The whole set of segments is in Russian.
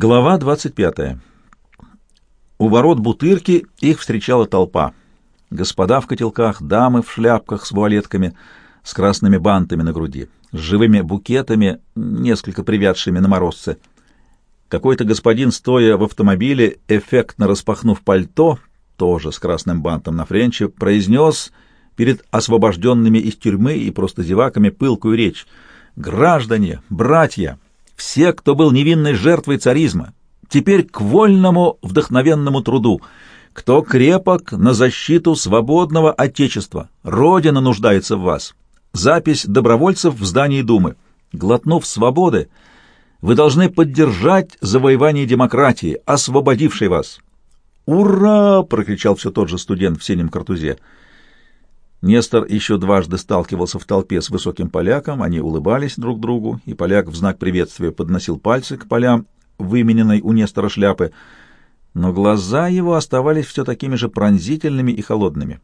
Глава 25. У ворот Бутырки их встречала толпа. Господа в котелках, дамы в шляпках с вуалетками, с красными бантами на груди, с живыми букетами, несколько привядшими на морозце. Какой-то господин, стоя в автомобиле, эффектно распахнув пальто, тоже с красным бантом на френче, произнес перед освобожденными из тюрьмы и просто зеваками пылкую речь. «Граждане, братья, все, кто был невинной жертвой царизма, теперь к вольному вдохновенному труду, кто крепок на защиту свободного Отечества. Родина нуждается в вас. Запись добровольцев в здании Думы. Глотнув свободы, вы должны поддержать завоевание демократии, освободившей вас. «Ура!» — прокричал все тот же студент в синем картузе. Нестор еще дважды сталкивался в толпе с высоким поляком, они улыбались друг другу, и поляк в знак приветствия подносил пальцы к полям, вымененной у Нестора шляпы, но глаза его оставались все такими же пронзительными и холодными.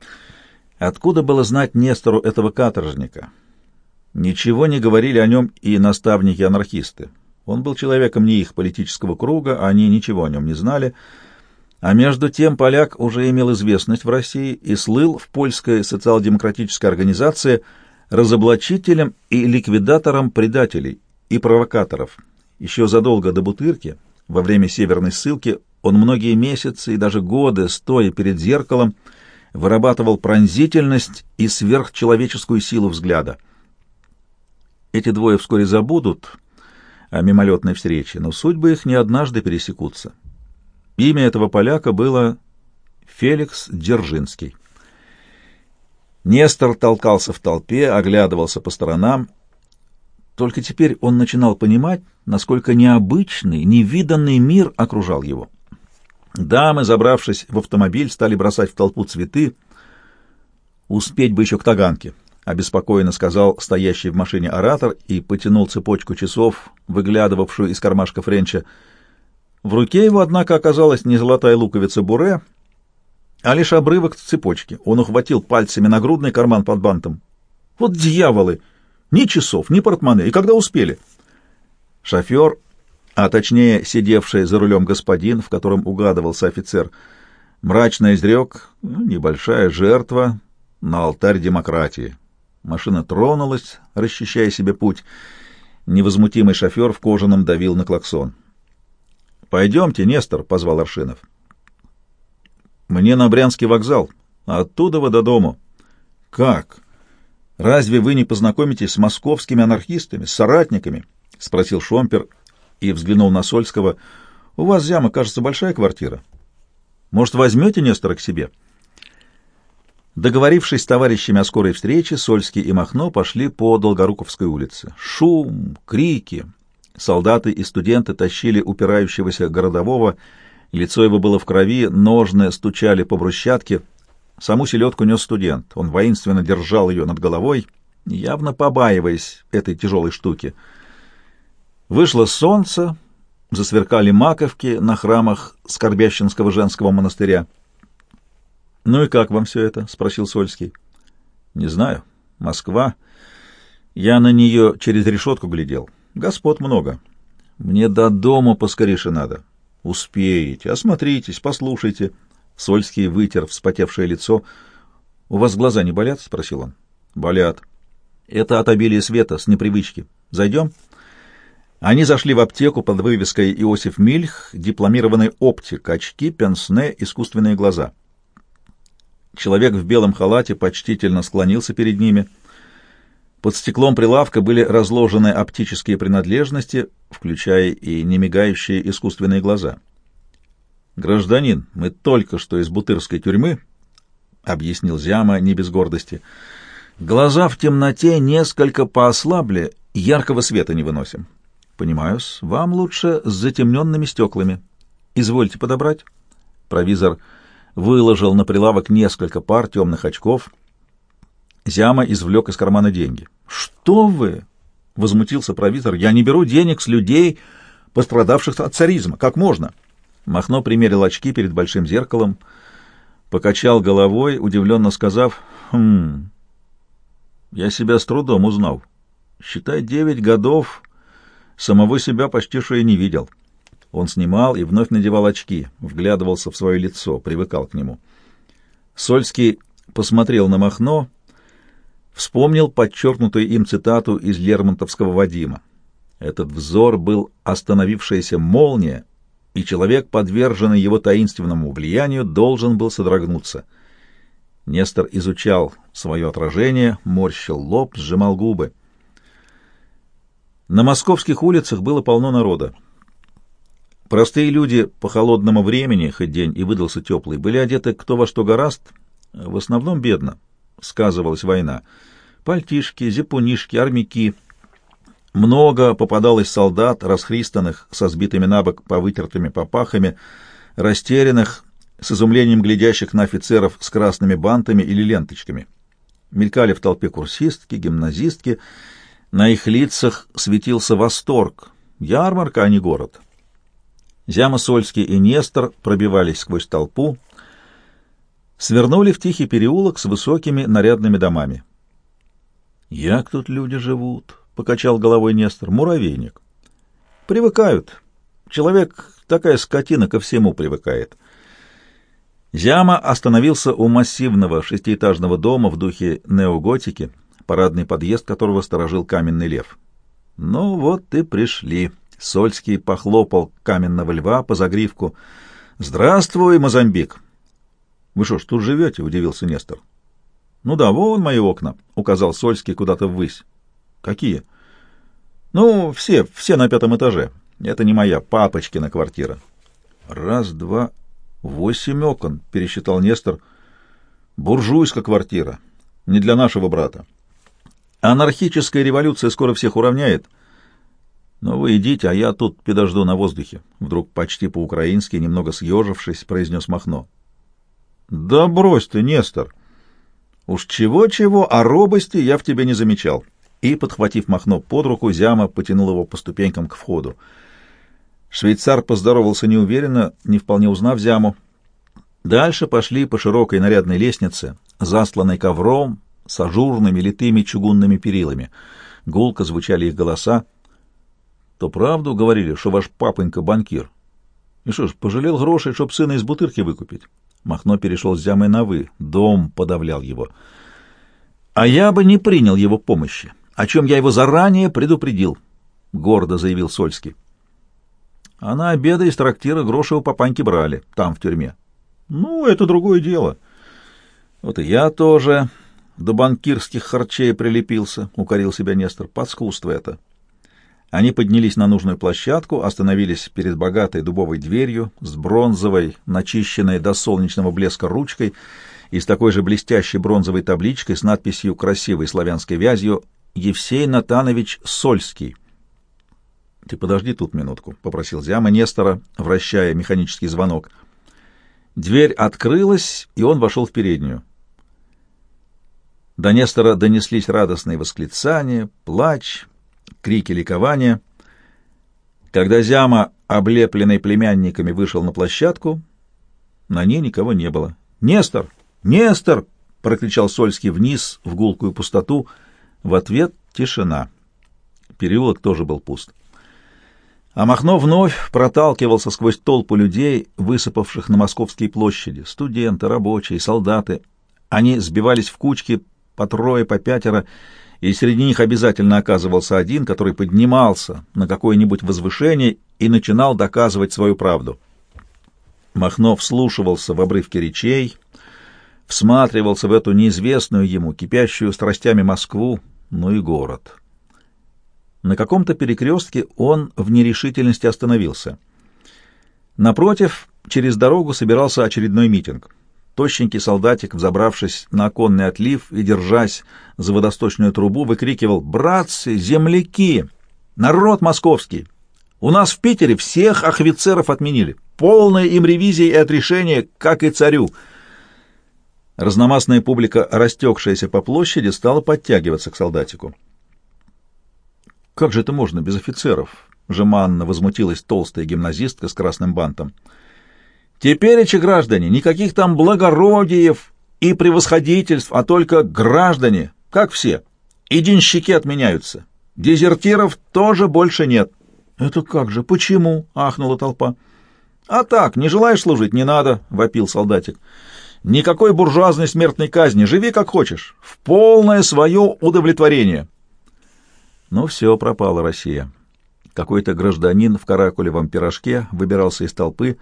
Откуда было знать Нестору этого каторжника? Ничего не говорили о нем и наставники-анархисты. Он был человеком не их политического круга, а они ничего о нем не знали — а между тем поляк уже имел известность в России и слыл в польской социал-демократической организации разоблачителем и ликвидатором предателей и провокаторов. Еще задолго до Бутырки, во время северной ссылки, он многие месяцы и даже годы, стоя перед зеркалом, вырабатывал пронзительность и сверхчеловеческую силу взгляда. Эти двое вскоре забудут о мимолетной встрече, но судьбы их не однажды пересекутся. Имя этого поляка было Феликс Дзержинский. Нестор толкался в толпе, оглядывался по сторонам. Только теперь он начинал понимать, насколько необычный, невиданный мир окружал его. Дамы, забравшись в автомобиль, стали бросать в толпу цветы. «Успеть бы еще к Таганке», — обеспокоенно сказал стоящий в машине оратор и потянул цепочку часов, выглядывавшую из кармашка Френча. В руке его, однако, оказалась не золотая луковица буре, а лишь обрывок цепочки. Он ухватил пальцами нагрудный карман под бантом. Вот дьяволы! Ни часов, ни портмоне. И когда успели? Шофер, а точнее сидевший за рулем господин, в котором угадывался офицер, мрачно изрек ну, небольшая жертва на алтарь демократии. Машина тронулась, расчищая себе путь. Невозмутимый шофер в кожаном давил на клаксон. «Пойдемте, Нестор», — позвал Аршинов. «Мне на Брянский вокзал, оттуда вы до дому». «Как? Разве вы не познакомитесь с московскими анархистами, с соратниками?» — спросил Шомпер и взглянул на Сольского. «У вас, Зяма, кажется, большая квартира. Может, возьмете Нестора к себе?» Договорившись с товарищами о скорой встрече, Сольский и Махно пошли по Долгоруковской улице. Шум, крики, Солдаты и студенты тащили упирающегося городового, лицо его было в крови, ножны стучали по брусчатке. Саму селедку нес студент. Он воинственно держал ее над головой, явно побаиваясь этой тяжелой штуки. Вышло солнце, засверкали маковки на храмах Скорбящинского женского монастыря. — Ну и как вам все это? — спросил Сольский. — Не знаю. Москва. Я на нее через решетку глядел. Господ много. Мне до дома поскорейше надо. Успеете. Осмотритесь, послушайте. Сольский вытер вспотевшее лицо. У вас глаза не болят? спросил он. Болят. Это от обилия света, с непривычки. Зайдем? Они зашли в аптеку под вывеской Иосиф Мильх, дипломированный оптик, очки, пенсне, искусственные глаза. Человек в белом халате почтительно склонился перед ними — под стеклом прилавка были разложены оптические принадлежности, включая и немигающие искусственные глаза. «Гражданин, мы только что из бутырской тюрьмы», — объяснил Зяма не без гордости. «Глаза в темноте несколько поослабли, яркого света не выносим». «Понимаю-с, вам лучше с затемненными стеклами. Извольте подобрать». Провизор выложил на прилавок несколько пар темных очков. Зяма извлек из кармана деньги. «Что вы?» — возмутился провизор. «Я не беру денег с людей, пострадавших от царизма. Как можно?» Махно примерил очки перед большим зеркалом, покачал головой, удивленно сказав, «Хм, я себя с трудом узнал. Считай, девять годов самого себя почти что и не видел». Он снимал и вновь надевал очки, вглядывался в свое лицо, привыкал к нему. Сольский посмотрел на Махно, вспомнил подчеркнутую им цитату из Лермонтовского Вадима. Этот взор был остановившаяся молния, и человек, подверженный его таинственному влиянию, должен был содрогнуться. Нестор изучал свое отражение, морщил лоб, сжимал губы. На московских улицах было полно народа. Простые люди по холодному времени, хоть день и выдался теплый, были одеты кто во что гораст, в основном бедно. Сказывалась война. Пальтишки, зипунишки, армяки. Много попадалось солдат, расхристанных, со сбитыми на бок повытертыми попахами, растерянных, с изумлением глядящих на офицеров с красными бантами или ленточками. Мелькали в толпе курсистки, гимназистки. На их лицах светился восторг. Ярмарка, а не город. Зяма Сольский и Нестор пробивались сквозь толпу, свернули в тихий переулок с высокими нарядными домами. «Як тут люди живут?» — покачал головой Нестор. «Муравейник». «Привыкают. Человек, такая скотина, ко всему привыкает». Зяма остановился у массивного шестиэтажного дома в духе неоготики, парадный подъезд которого сторожил каменный лев. «Ну вот и пришли». Сольский похлопал каменного льва по загривку. «Здравствуй, Мозамбик!» «Вы что ж, тут живете?» — удивился Нестор. «Ну да, вон мои окна», — указал Сольский куда-то ввысь. «Какие?» «Ну, все, все на пятом этаже. Это не моя, папочкина квартира». «Раз, два, восемь окон», — пересчитал Нестор. «Буржуйская квартира. Не для нашего брата. Анархическая революция скоро всех уравняет». «Но вы идите, а я тут подожду на воздухе», — вдруг почти по-украински, немного съежившись, произнес Махно. «Да брось ты, Нестор! Уж чего-чего, а робости я в тебе не замечал». И, подхватив Махно под руку, Зяма потянул его по ступенькам к входу. Швейцар поздоровался неуверенно, не вполне узнав Зяму. Дальше пошли по широкой нарядной лестнице, засланной ковром, с ажурными литыми чугунными перилами. Гулко звучали их голоса то правду говорили, что ваш папонька банкир. И что ж, пожалел грошей, чтоб сына из бутырки выкупить? Махно перешел с зямой на «вы». Дом подавлял его. А я бы не принял его помощи, о чем я его заранее предупредил, — гордо заявил Сольский. А на обеды из трактира гроши у папаньки брали, там, в тюрьме. Ну, это другое дело. Вот и я тоже до банкирских харчей прилепился, — укорил себя Нестор. Подскусство это. Они поднялись на нужную площадку, остановились перед богатой дубовой дверью с бронзовой, начищенной до солнечного блеска ручкой и с такой же блестящей бронзовой табличкой с надписью красивой славянской вязью «Евсей Натанович Сольский». «Ты подожди тут минутку», — попросил Зяма Нестора, вращая механический звонок. Дверь открылась, и он вошел в переднюю. До Нестора донеслись радостные восклицания, плач, крики ликования. Когда Зяма, облепленный племянниками, вышел на площадку, на ней никого не было. «Нестор! Нестор!» — прокричал Сольский вниз в гулкую пустоту. В ответ тишина. Переулок тоже был пуст. А Махно вновь проталкивался сквозь толпу людей, высыпавших на московские площади. Студенты, рабочие, солдаты. Они сбивались в кучки по трое, по пятеро, и среди них обязательно оказывался один, который поднимался на какое-нибудь возвышение и начинал доказывать свою правду. Махнов вслушивался в обрывки речей, всматривался в эту неизвестную ему, кипящую страстями Москву, ну и город. На каком-то перекрестке он в нерешительности остановился. Напротив, через дорогу собирался очередной митинг. Тощенький солдатик, взобравшись на оконный отлив и держась за водосточную трубу, выкрикивал «Братцы, земляки! Народ московский! У нас в Питере всех офицеров отменили. Полная им ревизия и отрешение, как и царю!» Разномастная публика, растекшаяся по площади, стала подтягиваться к солдатику. «Как же это можно без офицеров?» — жеманно возмутилась толстая гимназистка с красным бантом. Теперь, эти граждане, никаких там благородиев и превосходительств, а только граждане, как все. И денщики отменяются. Дезертиров тоже больше нет. Это как же? Почему? ахнула толпа. А так, не желаешь служить, не надо, вопил солдатик. Никакой буржуазной смертной казни, живи как хочешь, в полное свое удовлетворение. Ну все, пропала Россия. Какой-то гражданин в каракулевом пирожке выбирался из толпы.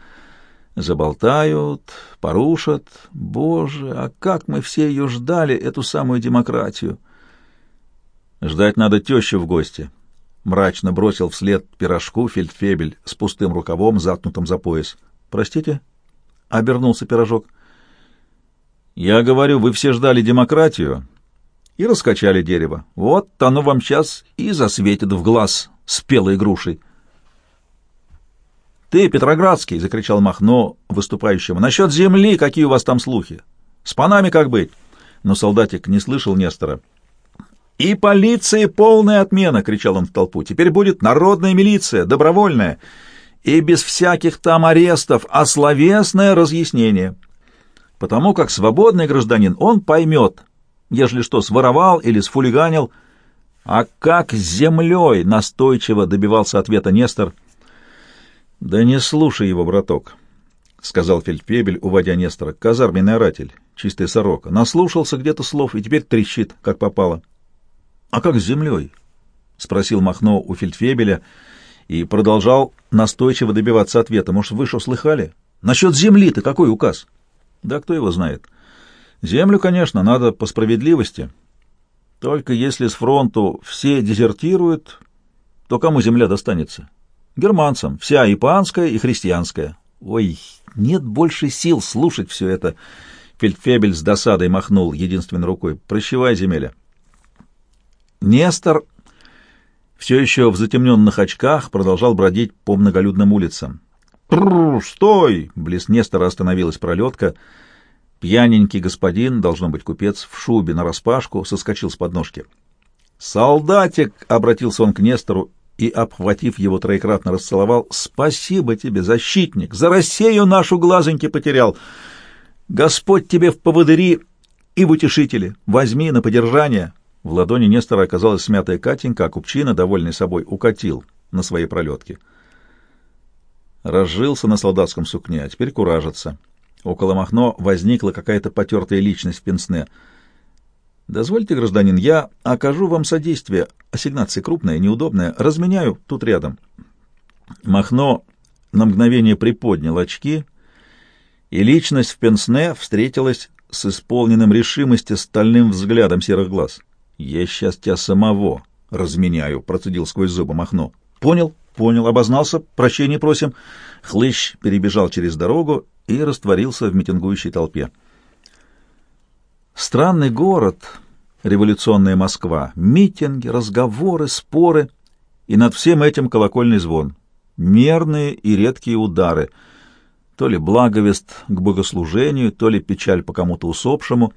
Заболтают, порушат. Боже, а как мы все ее ждали, эту самую демократию! Ждать надо тещу в гости. Мрачно бросил вслед пирожку фельдфебель с пустым рукавом, заткнутым за пояс. «Простите?» — обернулся пирожок. «Я говорю, вы все ждали демократию и раскачали дерево. Вот оно вам сейчас и засветит в глаз спелой грушей». «Ты, Петроградский!» — закричал Махно выступающему. «Насчет земли какие у вас там слухи? С панами как быть?» Но солдатик не слышал Нестора. «И полиции полная отмена!» — кричал он в толпу. «Теперь будет народная милиция, добровольная, и без всяких там арестов, а словесное разъяснение. Потому как свободный гражданин он поймет, ежели что своровал или сфулиганил. А как с землей настойчиво добивался ответа Нестор. «Да не слушай его, браток», — сказал фельдфебель, уводя Нестора. «Казарменный оратель, чистая сорока. Наслушался где-то слов и теперь трещит, как попало». «А как с землей?» — спросил Махно у фельдфебеля и продолжал настойчиво добиваться ответа. «Может, вы что, слыхали? Насчет земли-то какой указ?» Да кто его знает. Землю, конечно, надо по справедливости. Только если с фронту все дезертируют, то кому земля достанется? Германцам, вся и и христианская. Ой, нет больше сил слушать все это. Фельдфебель с досадой махнул единственной рукой. Прощевай, земеля. Нестор все еще в затемненных очках продолжал бродить по многолюдным улицам. «Стой!» — близ Нестора остановилась пролетка. Пьяненький господин, должно быть купец, в шубе нараспашку, соскочил с подножки. «Солдатик!» — обратился он к Нестору и, обхватив его троекратно, расцеловал. «Спасибо тебе, защитник! За Россию нашу глазоньки потерял! Господь тебе в поводыри и в утешители! Возьми на подержание!» В ладони Нестора оказалась смятая Катенька, а купчина, довольный собой, укатил на своей пролетке. Разжился на солдатском сукне, а теперь куражится. Около Махно возникла какая-то потертая личность в пенсне. «Дозвольте, гражданин, я окажу вам содействие. Ассигнация крупная, неудобная. Разменяю тут рядом». Махно на мгновение приподнял очки, и личность в пенсне встретилась с исполненным решимости стальным взглядом серых глаз. «Я сейчас тебя самого разменяю», — процедил сквозь зубы Махно. «Понял?» Понял, обознался, прощения просим. Хлыщ перебежал через дорогу и растворился в митингующей толпе. Странный город, революционная Москва. Митинги, разговоры, споры. И над всем этим колокольный звон. Мерные и редкие удары. То ли благовест к богослужению, то ли печаль по кому-то усопшему.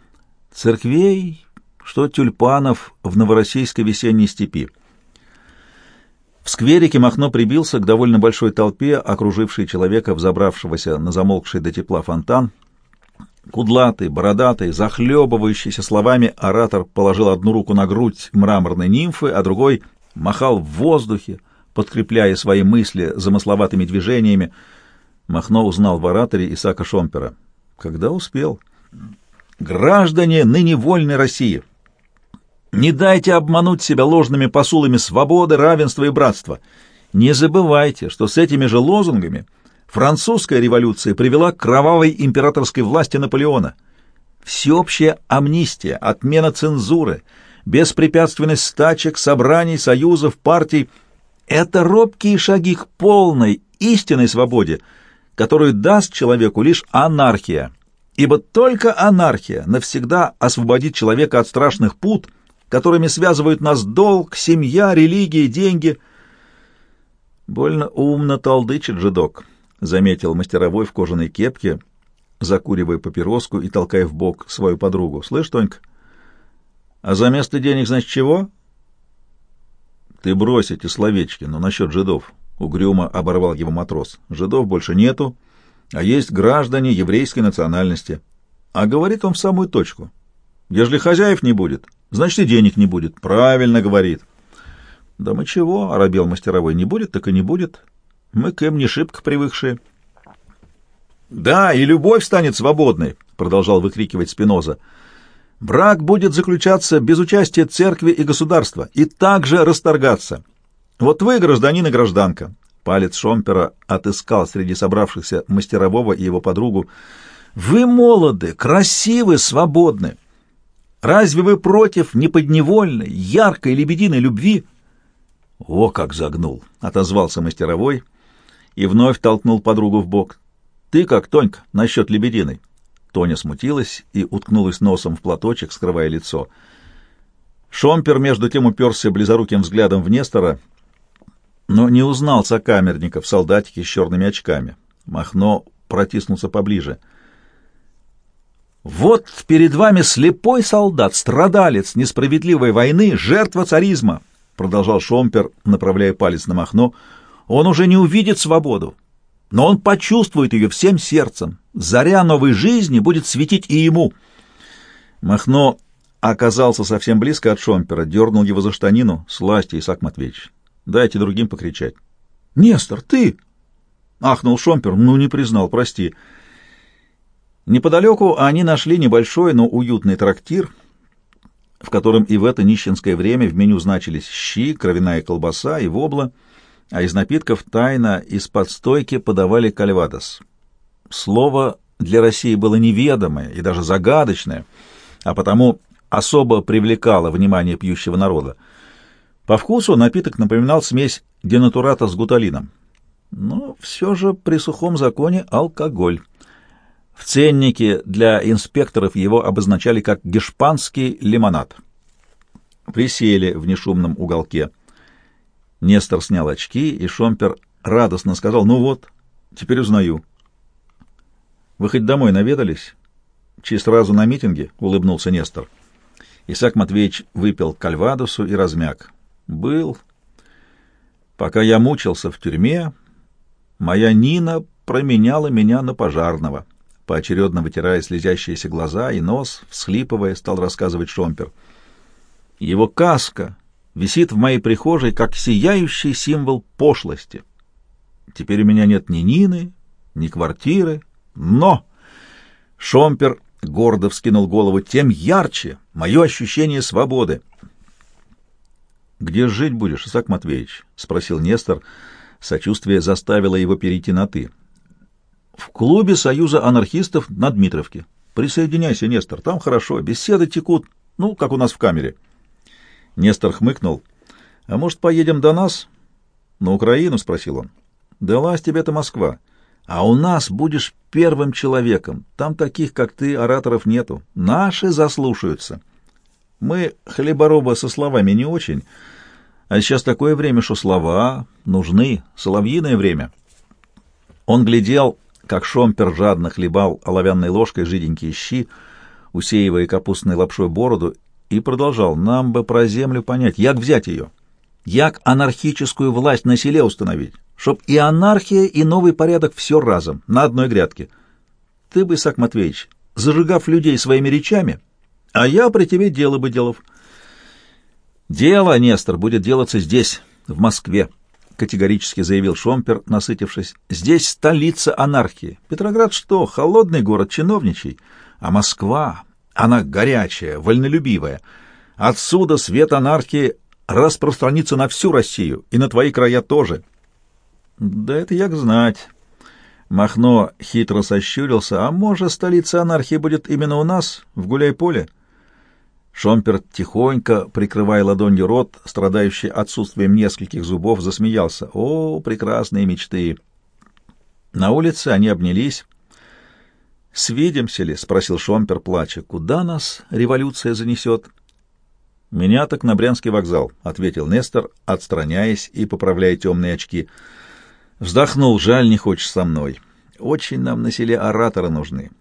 Церквей, что тюльпанов в новороссийской весенней степи. В скверике Махно прибился к довольно большой толпе, окружившей человека, взобравшегося на замолкший до тепла фонтан. Кудлатый, бородатый, захлебывающийся словами, оратор положил одну руку на грудь мраморной нимфы, а другой махал в воздухе, подкрепляя свои мысли замысловатыми движениями. Махно узнал в ораторе Исака Шомпера. Когда успел? «Граждане ныне вольной России!» Не дайте обмануть себя ложными посулами свободы, равенства и братства. Не забывайте, что с этими же лозунгами французская революция привела к кровавой императорской власти Наполеона. Всеобщая амнистия, отмена цензуры, беспрепятственность стачек, собраний, союзов, партий — это робкие шаги к полной, истинной свободе, которую даст человеку лишь анархия. Ибо только анархия навсегда освободит человека от страшных пут — которыми связывают нас долг, семья, религия, деньги. Больно умно толдычит жидок, — заметил мастеровой в кожаной кепке, закуривая папироску и толкая в бок свою подругу. — Слышь, Тонька, а за место денег, значит, чего? — Ты брось эти словечки, но насчет жидов. Угрюмо оборвал его матрос. Жидов больше нету, а есть граждане еврейской национальности. А говорит он в самую точку. Ежели хозяев не будет, значит и денег не будет. Правильно говорит. Да мы чего, оробел мастеровой, не будет, так и не будет. Мы к им не шибко привыкшие. Да, и любовь станет свободной, продолжал выкрикивать Спиноза. Брак будет заключаться без участия церкви и государства и также расторгаться. Вот вы, гражданин и гражданка, палец Шомпера отыскал среди собравшихся мастерового и его подругу, вы молоды, красивы, свободны. Разве вы против неподневольной, яркой лебединой любви? О, как загнул! Отозвался мастеровой и вновь толкнул подругу в бок. Ты как, Тонька, насчет лебединой? Тоня смутилась и уткнулась носом в платочек, скрывая лицо. Шомпер между тем уперся близоруким взглядом в Нестора, но не узнал сокамерника в солдатике с черными очками. Махно протиснулся поближе. «Вот перед вами слепой солдат, страдалец несправедливой войны, жертва царизма!» — продолжал Шомпер, направляя палец на Махно. «Он уже не увидит свободу, но он почувствует ее всем сердцем. Заря новой жизни будет светить и ему. Махно оказался совсем близко от Шомпера, дернул его за штанину. «Сласти, Исаак Матвеевич, дайте другим покричать». «Нестор, ты!» — ахнул Шомпер. «Ну, не признал, прости». Неподалеку они нашли небольшой, но уютный трактир, в котором и в это нищенское время в меню значились щи, кровяная колбаса и вобла — а из напитков тайно из-под стойки подавали кальвадос. Слово для России было неведомое и даже загадочное, а потому особо привлекало внимание пьющего народа. По вкусу напиток напоминал смесь денатурата с гуталином. Но все же при сухом законе алкоголь. В ценнике для инспекторов его обозначали как гешпанский лимонад. Присели в нешумном уголке — Нестор снял очки, и Шомпер радостно сказал, «Ну вот, теперь узнаю». «Вы хоть домой наведались?» «Чи сразу на митинге?» — улыбнулся Нестор. Исаак Матвеевич выпил кальвадосу и размяк. «Был. Пока я мучился в тюрьме, моя Нина променяла меня на пожарного». Поочередно вытирая слезящиеся глаза и нос, всхлипывая, стал рассказывать Шомпер. Его каска висит в моей прихожей как сияющий символ пошлости. Теперь у меня нет ни Нины, ни квартиры, но... Шомпер гордо вскинул голову, тем ярче мое ощущение свободы. «Где жить будешь, Исаак Матвеевич?» — спросил Нестор. Сочувствие заставило его перейти на «ты». «В клубе Союза анархистов на Дмитровке. Присоединяйся, Нестор, там хорошо, беседы текут, ну, как у нас в камере». Нестор хмыкнул. «А может, поедем до нас?» «На Украину?» — спросил он. «Далась тебе-то Москва. А у нас будешь первым человеком. Там таких, как ты, ораторов нету. Наши заслушаются. Мы хлебороба со словами не очень, а сейчас такое время, что слова нужны, соловьиное время». Он глядел, как Шомпер жадно хлебал оловянной ложкой жиденькие щи, усеивая капустной лапшой бороду, и продолжал, нам бы про землю понять, як взять ее, як анархическую власть на селе установить, чтоб и анархия, и новый порядок все разом, на одной грядке. Ты бы, Исаак Матвеевич, зажигав людей своими речами, а я при тебе дело бы делав. Дело, Нестор, будет делаться здесь, в Москве, категорически заявил Шомпер, насытившись. Здесь столица анархии. Петроград что, холодный город чиновничий, а Москва она горячая, вольнолюбивая. Отсюда свет анархии распространится на всю Россию и на твои края тоже. Да это як знать. Махно хитро сощурился. А может, столица анархии будет именно у нас, в Гуляй-поле? Шомпер, тихонько, прикрывая ладонью рот, страдающий отсутствием нескольких зубов, засмеялся. О, прекрасные мечты! На улице они обнялись. «Свидимся ли?» — спросил Шомпер, плача. «Куда нас революция занесет?» «Меня так на Брянский вокзал», — ответил Нестор, отстраняясь и поправляя темные очки. Вздохнул, жаль, не хочешь со мной. Очень нам на селе ораторы нужны.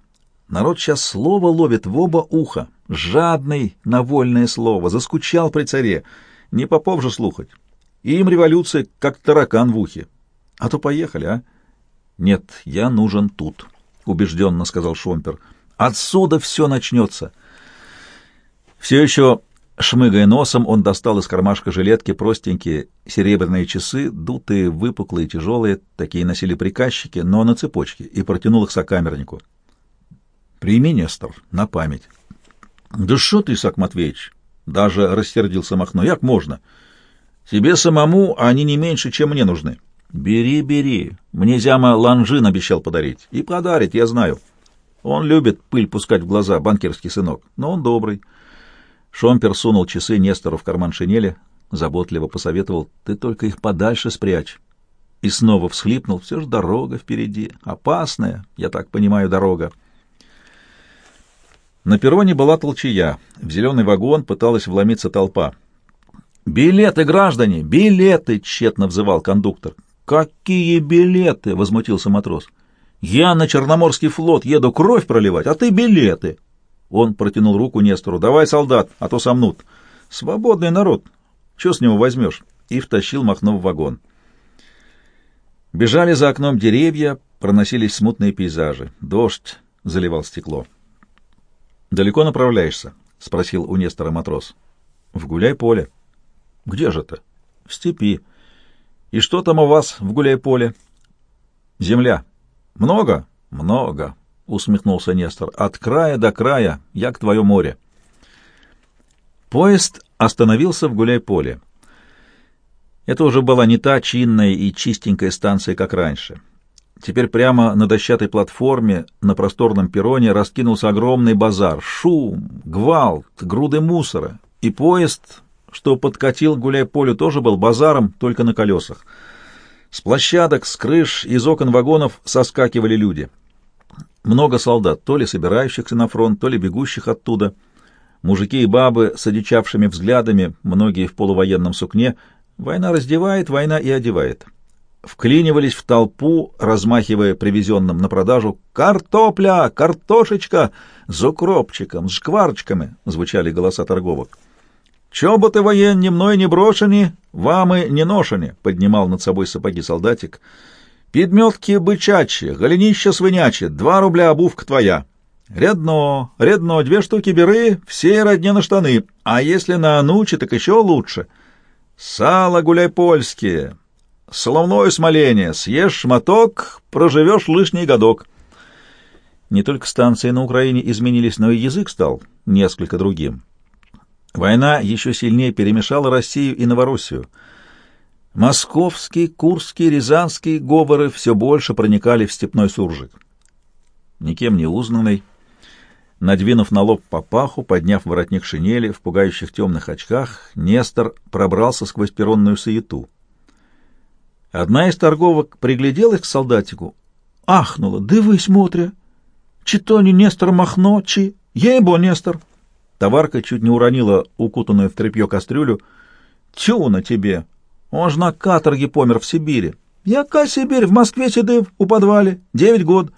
Народ сейчас слово ловит в оба уха. Жадный на вольное слово, заскучал при царе. Не попов же слухать. им революция, как таракан в ухе. А то поехали, а? Нет, я нужен тут». — убежденно сказал Шомпер. «Отсюда все начнется». Все еще Шмыгая носом, он достал из кармашка жилетки простенькие серебряные часы, дутые, выпуклые, тяжелые, такие носили приказчики, но на цепочке, и протянул их сокамернику. «Прими, Нестор, на память». «Да что ты, Исаак Матвеевич?» — даже рассердился Махно. «Як можно? Тебе самому они не меньше, чем мне нужны». «Бери, бери. Мне Зяма Ланжин обещал подарить. И подарит, я знаю. Он любит пыль пускать в глаза, банкирский сынок, но он добрый». Шомпер сунул часы Нестору в карман шинели, заботливо посоветовал, «Ты только их подальше спрячь». И снова всхлипнул, «Все же дорога впереди, опасная, я так понимаю, дорога». На перроне была толчая. В зеленый вагон пыталась вломиться толпа. «Билеты, граждане! Билеты!» — тщетно взывал кондуктор. «Какие билеты?» — возмутился матрос. «Я на Черноморский флот еду кровь проливать, а ты билеты!» Он протянул руку Нестору. «Давай, солдат, а то сомнут». «Свободный народ. Че с него возьмешь?» И втащил Махно в вагон. Бежали за окном деревья, проносились смутные пейзажи. Дождь заливал стекло. «Далеко направляешься?» — спросил у Нестора матрос. «В гуляй-поле». «Где же ты?» «В степи». «И что там у вас в гуляй-поле?» «Земля». «Много?» «Много. — усмехнулся Нестор. — От края до края, я к твое море. Поезд остановился в гуляй-поле. Это уже была не та чинная и чистенькая станция, как раньше. Теперь прямо на дощатой платформе на просторном перроне раскинулся огромный базар. Шум, гвалт, груды мусора. И поезд, что подкатил гуляй-полю, тоже был базаром, только на колесах. С площадок, с крыш, из окон вагонов соскакивали люди — много солдат, то ли собирающихся на фронт, то ли бегущих оттуда. Мужики и бабы с одичавшими взглядами, многие в полувоенном сукне. Война раздевает, война и одевает. Вклинивались в толпу, размахивая привезенным на продажу «Картопля! Картошечка! С укропчиком, с шкварчиками!» — звучали голоса торговок. «Чоботы военні мною не брошені, вами не ношені!» — поднимал над собой сапоги солдатик — Підметки бычачьи, голенища свинячьи, два рубля обувка твоя. Рядно, рядно, две штуки беры, все родне на штаны, а если на анучи, так еще лучше. Сало гуляй польские, соловное смоление, съешь шматок, проживешь лишний годок. Не только станции на Украине изменились, но и язык стал несколько другим. Война еще сильнее перемешала Россию и Новороссию — Московский, Курский, Рязанский говоры все больше проникали в степной суржик. Никем не узнанный, надвинув на лоб папаху, подняв воротник шинели, в пугающих темных очках, Нестор пробрался сквозь перронную суету. Одна из торговок пригляделась к солдатику, ахнула, «Дивись, смотря! Чи то не Нестор Махно, чи... Ей-бо, Нестор!» Товарка чуть не уронила укутанную в тряпье кастрюлю. «Тю на тебе!» Он ж на каторге помер в Сибири. Яка Сибирь? В Москве сидив у подвале. Девять год.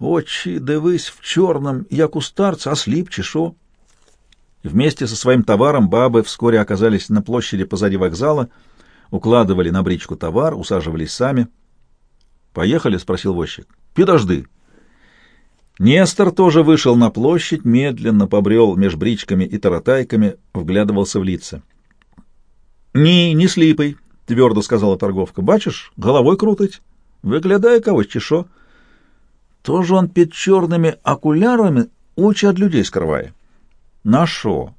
Очі дивись в черном, як у старца, ослип, чешо. Вместе со своим товаром бабы вскоре оказались на площади позади вокзала, укладывали на бричку товар, усаживались сами. «Поехали?» — спросил возчик. «Подожди». Нестор тоже вышел на площадь, медленно побрел меж бричками и таратайками, вглядывался в лица. Ні, не сліпий, твердо сказала торговка. Бачиш, головой крутить. Виглядає когось чи що? Тож он під чорними окулярами очі від людей скриває. На що?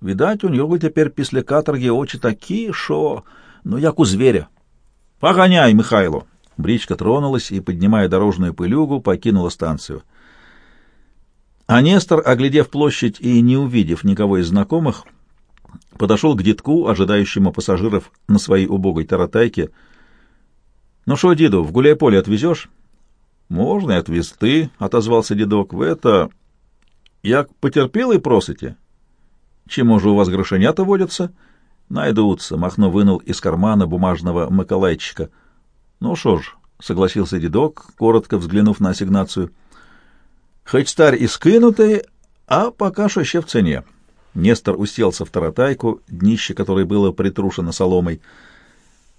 Видать, у нього тепер після каторги очі такі, що, ну, як у зверя. Погоняй, Михайло. Бричка тронулась и, поднимая дорожную пылюгу, покинула станцию. А Нестор, оглядев площадь и не увидев никого из знакомых, подошел к детку, ожидающему пассажиров на своей убогой таратайке. — Ну что, деду, в гуляй-поле отвезешь? — Можно и отвезти, — отозвался дедок. — В это... Як потерпелый просите? — Чему же у вас грошенята водятся? — Найдутся, — Махно вынул из кармана бумажного макалайчика. — Ну что ж, — согласился дедок, коротко взглянув на ассигнацию. — Хоть старь и скинутый, а пока что еще в цене. — Нестор уселся в таратайку, днище которой было притрушено соломой.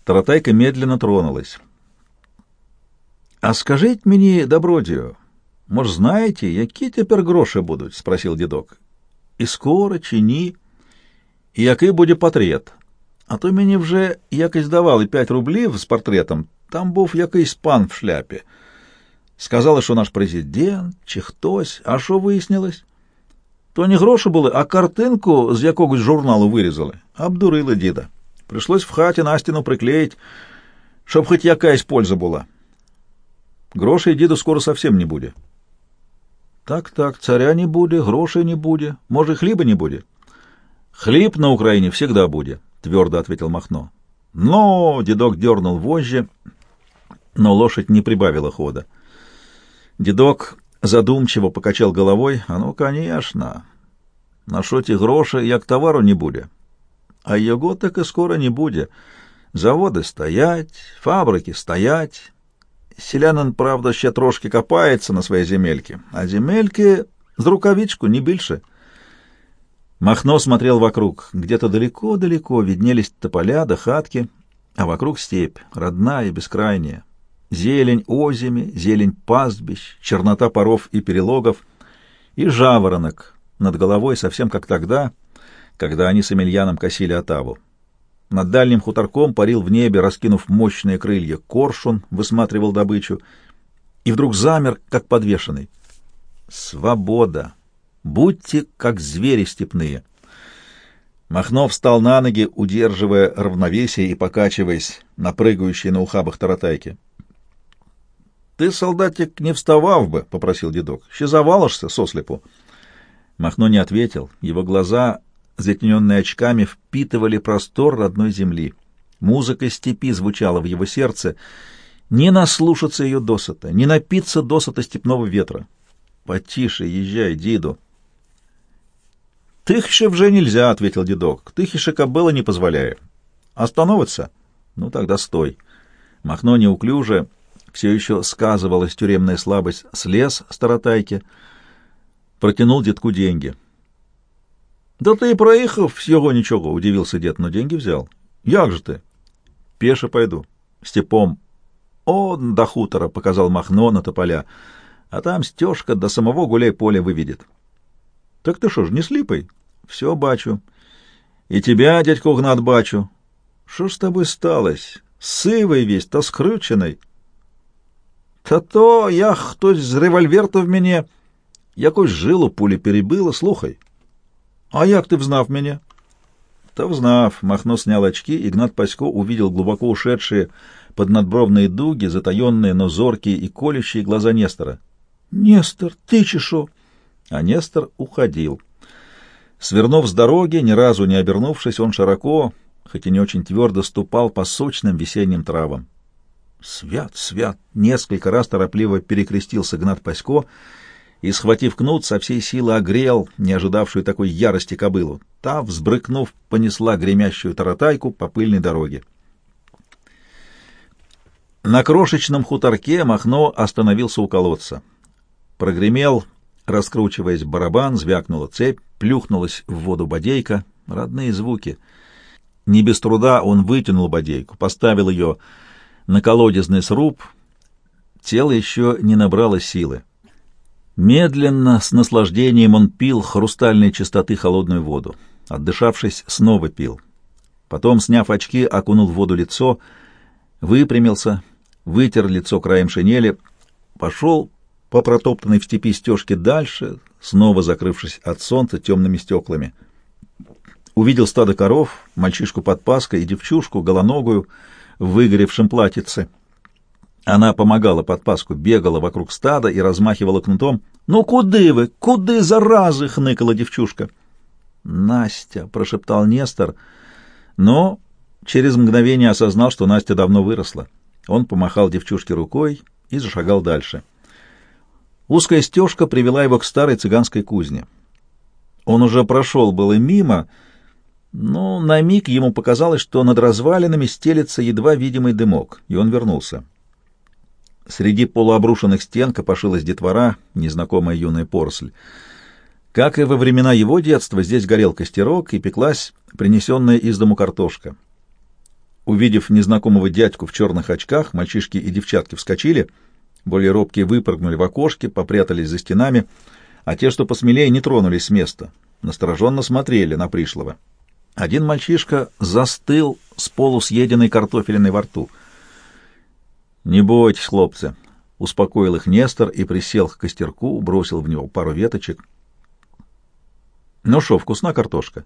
Таратайка медленно тронулась. — А скажите мне, добродію, может, знаете, какие теперь гроши будут? — спросил дедок. І скоро, чи ні? І який буде портрет? А то мені вже якось давали 5 рублів з портретом. Там був якийсь пан в шляпі. Сказали, що наш президент чи хтось, а що вияснилось? То не гроші були, а картинку з якогось журналу вирізали. Обдурили діда. Пришлось в хаті на стіну приклеїти, щоб хоч якась польза була. Грошей діду скоро совсем не буде. Так, так, царя не буде, грошей не буде, може, хліба не буде. Хліб на Україні всегда буде, твердо ответил Махно. Но дедок дернул вожжи, но лошадь не прибавила хода. Дедок задумчиво покачал головой. А ну, конечно, на що ті гроші, як товару не буде. А його так і скоро не буде. Заводи стоять, фабрики стоять. Селянин, правда, ще трошки копається на своей земельке, а земельки з рукавичку, не більше. Махно смотрел вокруг. Где-то далеко-далеко виднелись тополя да хатки, а вокруг степь, родная и бескрайняя. Зелень озими, зелень пастбищ, чернота паров и перелогов, и жаворонок над головой, совсем как тогда, когда они с Эмильяном косили отаву. Над дальним хуторком парил в небе, раскинув мощные крылья, коршун высматривал добычу и вдруг замер, как подвешенный. Свобода! Будьте, как звери степные! Махнов встал на ноги, удерживая равновесие и покачиваясь на прыгающей на ухабах таратайке. — Ты, солдатик, не вставал бы, — попросил дедок. — Ще завалишься сослепу. Махно не ответил. Его глаза затененные очками, впитывали простор родной земли. Музыка степи звучала в его сердце. Не наслушаться ее досыта, не напиться досыта степного ветра. «Потише езжай, Диду!» «Тыхише вже нельзя», — ответил дедок. «Тыхише кобыла не позволяю». «Остановится?» «Ну, тогда стой». Махно неуклюже, все еще сказывалась тюремная слабость, слез с таратайки, протянул детку деньги — да ты проехав всего ничего, удивился дед, но деньги взял. Як же ты? Пеше пойду. Степом. О, до хутора, показал Махно на тополя. А там стежка до самого гуляй-поля выведет. Так ты что ж, не слипай? Все бачу. И тебя, дядько Гнат, бачу. Что ж с тобой сталось? Сивий весь, та скрючений. Та то я хтось з револьвер-то в мене якось жилу пулі перебило, слухай. А як ты взнав меня? Та взнав. Махно снял очки, Игнат Пасько увидел глубоко ушедшие под надбровные дуги, затаенные, но зоркие и колющие глаза Нестора. «Нестор, ты чешо!» А Нестор уходил. Свернув с дороги, ни разу не обернувшись, он широко, хоть и не очень твердо, ступал по сочным весенним травам. «Свят, свят!» — несколько раз торопливо перекрестился Гнат Пасько — и, схватив кнут, со всей силы огрел не ожидавшую такой ярости кобылу. Та, взбрыкнув, понесла гремящую таратайку по пыльной дороге. На крошечном хуторке Махно остановился у колодца. Прогремел, раскручиваясь барабан, звякнула цепь, плюхнулась в воду бодейка. Родные звуки. Не без труда он вытянул бодейку, поставил ее на колодезный сруб. Тело еще не набрало силы. Медленно, с наслаждением он пил хрустальной чистоты холодную воду. Отдышавшись, снова пил. Потом, сняв очки, окунул в воду лицо, выпрямился, вытер лицо краем шинели, пошел по протоптанной в степи стежке дальше, снова закрывшись от солнца темными стеклами. Увидел стадо коров, мальчишку под паской и девчушку, голоногую, в выгоревшем платьице — она помогала подпаску, бегала вокруг стада и размахивала кнутом. «Ну куды вы? Куды, заразы?» — хныкала девчушка. «Настя!» — прошептал Нестор, но через мгновение осознал, что Настя давно выросла. Он помахал девчушке рукой и зашагал дальше. Узкая стежка привела его к старой цыганской кузне. Он уже прошел было мимо, но на миг ему показалось, что над развалинами стелется едва видимый дымок, и он вернулся. Среди полуобрушенных стен копошилась детвора, незнакомая юная поросль. Как и во времена его детства, здесь горел костерок и пеклась принесенная из дому картошка. Увидев незнакомого дядьку в черных очках, мальчишки и девчатки вскочили, более робкие выпрыгнули в окошки, попрятались за стенами, а те, что посмелее, не тронулись с места. настороженно смотрели на пришлого. Один мальчишка застыл с полусъеденной картофелиной во рту. «Не бойтесь, хлопцы!» — успокоил их Нестор и присел к костерку, бросил в него пару веточек. «Ну шо, вкусна картошка?»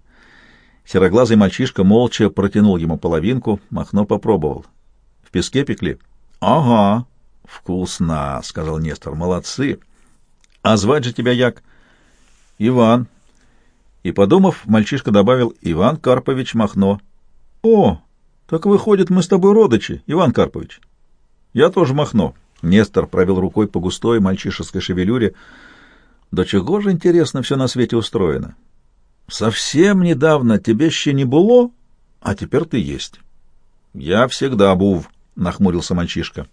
Сероглазый мальчишка молча протянул ему половинку, Махно попробовал. «В песке пекли?» «Ага, вкусно», — сказал Нестор. «Молодцы. А звать же тебя як?» «Иван». И, подумав, мальчишка добавил «Иван Карпович Махно». «О, так выходит, мы с тобой родичи, Иван Карпович». «Я тоже Махно». Нестор провел рукой по густой мальчишеской шевелюре. «Да чего же интересно все на свете устроено?» Совсем недавно тебе еще не было, а теперь ты есть. Я всегда був, нахмурился мальчишка.